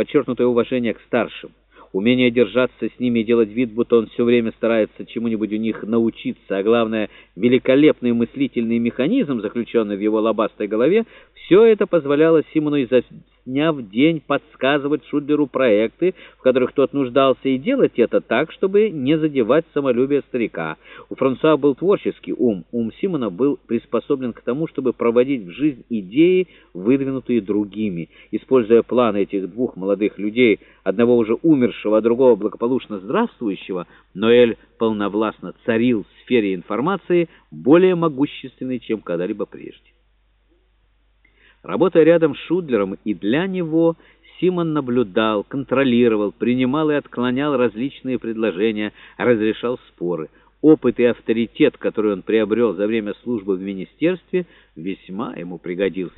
подчеркнутое уважение к старшим, умение держаться с ними и делать вид, будто он все время старается чему-нибудь у них научиться, а главное, великолепный мыслительный механизм, заключенный в его лобастой голове, все это позволяло Симону изо дня в день подсказывать Шудлеру проекты, в которых тот нуждался, и делать это так, чтобы не задевать самолюбие старика. У Франсуа был творческий ум, ум Симона был приспособлен к тому, чтобы проводить в жизнь идеи, выдвинутые другими. Используя планы этих двух молодых людей, одного уже умершего, а другого благополучно здравствующего, Ноэль полновластно царил в сфере информации, более могущественной, чем когда-либо прежде. Работая рядом с Шудлером и для него, Симон наблюдал, контролировал, принимал и отклонял различные предложения, разрешал споры. Опыт и авторитет, который он приобрел за время службы в министерстве, весьма ему пригодился.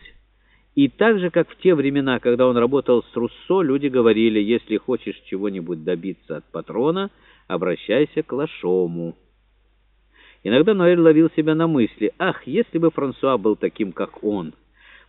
И так же, как в те времена, когда он работал с Руссо, люди говорили, если хочешь чего-нибудь добиться от патрона, обращайся к Лашому. Иногда Ноэль ловил себя на мысли, ах, если бы Франсуа был таким, как он.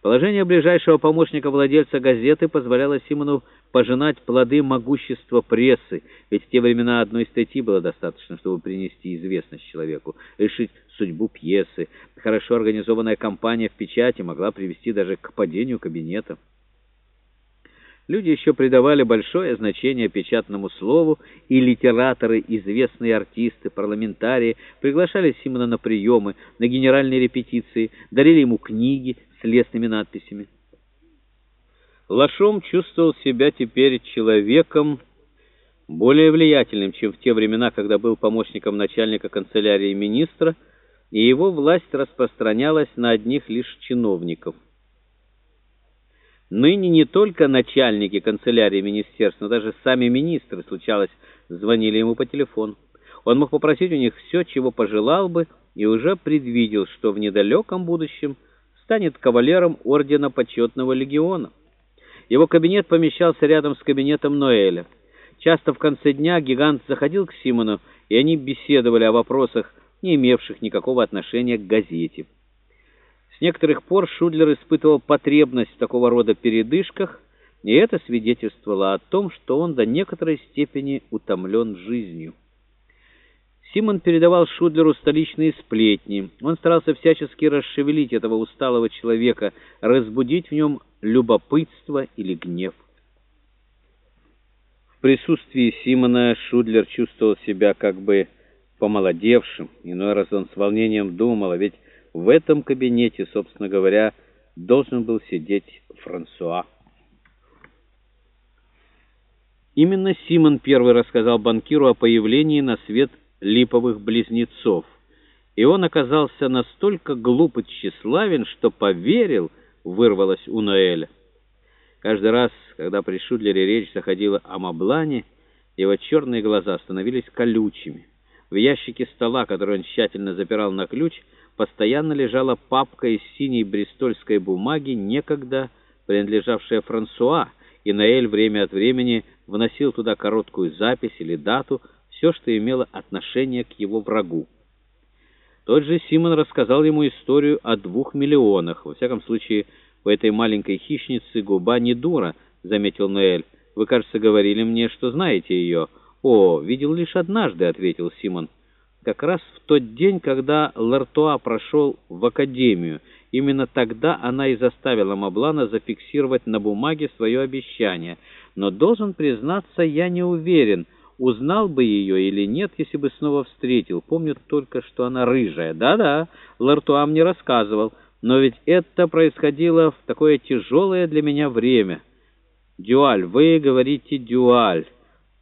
Положение ближайшего помощника владельца газеты позволяло Симону пожинать плоды могущества прессы, ведь в те времена одной статьи было достаточно, чтобы принести известность человеку, решить судьбу пьесы. Хорошо организованная кампания в печати могла привести даже к падению кабинета. Люди еще придавали большое значение печатному слову, и литераторы, известные артисты, парламентарии приглашали Симона на приемы, на генеральные репетиции, дарили ему книги с лестными надписями. Лашом чувствовал себя теперь человеком более влиятельным, чем в те времена, когда был помощником начальника канцелярии министра, и его власть распространялась на одних лишь чиновников. Ныне не только начальники канцелярии министерства, но даже сами министры, случалось, звонили ему по телефону. Он мог попросить у них все, чего пожелал бы, и уже предвидел, что в недалеком будущем станет кавалером ордена почетного легиона. Его кабинет помещался рядом с кабинетом Ноэля. Часто в конце дня гигант заходил к Симону, и они беседовали о вопросах, не имевших никакого отношения к газете. С некоторых пор Шудлер испытывал потребность в такого рода передышках, и это свидетельствовало о том, что он до некоторой степени утомлен жизнью. Симон передавал Шудлеру столичные сплетни. Он старался всячески расшевелить этого усталого человека, разбудить в нем любопытство или гнев. В присутствии Симона Шудлер чувствовал себя как бы помолодевшим. Иной раз он с волнением думал, а ведь в этом кабинете, собственно говоря, должен был сидеть Франсуа. Именно Симон первый рассказал банкиру о появлении на свет липовых близнецов, и он оказался настолько глуп и тщеславен, что поверил, вырвалось у Ноэля. Каждый раз, когда при Шудлере речь заходила о Маблане, его черные глаза становились колючими. В ящике стола, который он тщательно запирал на ключ, постоянно лежала папка из синей брестольской бумаги, некогда принадлежавшая Франсуа, и Наэль время от времени вносил туда короткую запись или дату, все, что имело отношение к его врагу. Тот же Симон рассказал ему историю о двух миллионах. Во всяком случае, у этой маленькой хищницы губа не дура, — заметил Ноэль. Вы, кажется, говорили мне, что знаете ее. О, видел лишь однажды, — ответил Симон как раз в тот день, когда Лартуа прошел в академию. Именно тогда она и заставила Маблана зафиксировать на бумаге свое обещание. Но, должен признаться, я не уверен, узнал бы ее или нет, если бы снова встретил. Помню только, что она рыжая. Да-да, Лартуа мне рассказывал, но ведь это происходило в такое тяжелое для меня время. Дюаль, вы говорите «дюаль»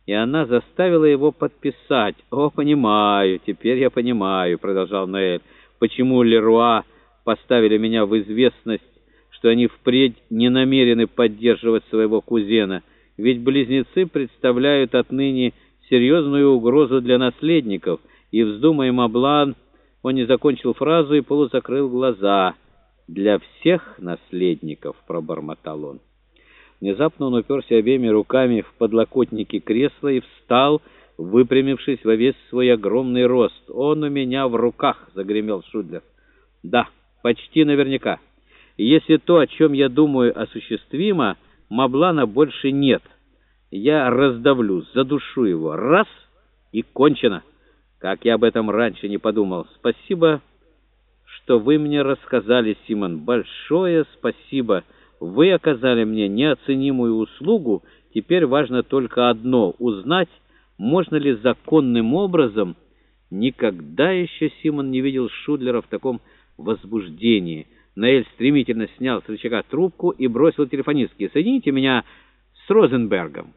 и она заставила его подписать. «О, понимаю, теперь я понимаю», — продолжал Ноэль, «почему Леруа поставили меня в известность, что они впредь не намерены поддерживать своего кузена, ведь близнецы представляют отныне серьезную угрозу для наследников, и, вздумая Маблан, он не закончил фразу и полузакрыл глаза. «Для всех наследников», — пробормотал он. Внезапно он уперся обеими руками в подлокотники кресла и встал, выпрямившись во весь свой огромный рост. «Он у меня в руках!» — загремел Шудлер. «Да, почти наверняка. если то, о чем я думаю, осуществимо, Маблана больше нет». Я раздавлю, задушу его. Раз — и кончено. Как я об этом раньше не подумал. Спасибо, что вы мне рассказали, Симон. Большое спасибо. Вы оказали мне неоценимую услугу. Теперь важно только одно — узнать, можно ли законным образом... Никогда еще Симон не видел Шудлера в таком возбуждении. Наэль стремительно снял с рычага трубку и бросил телефонистке. «Соедините меня с Розенбергом».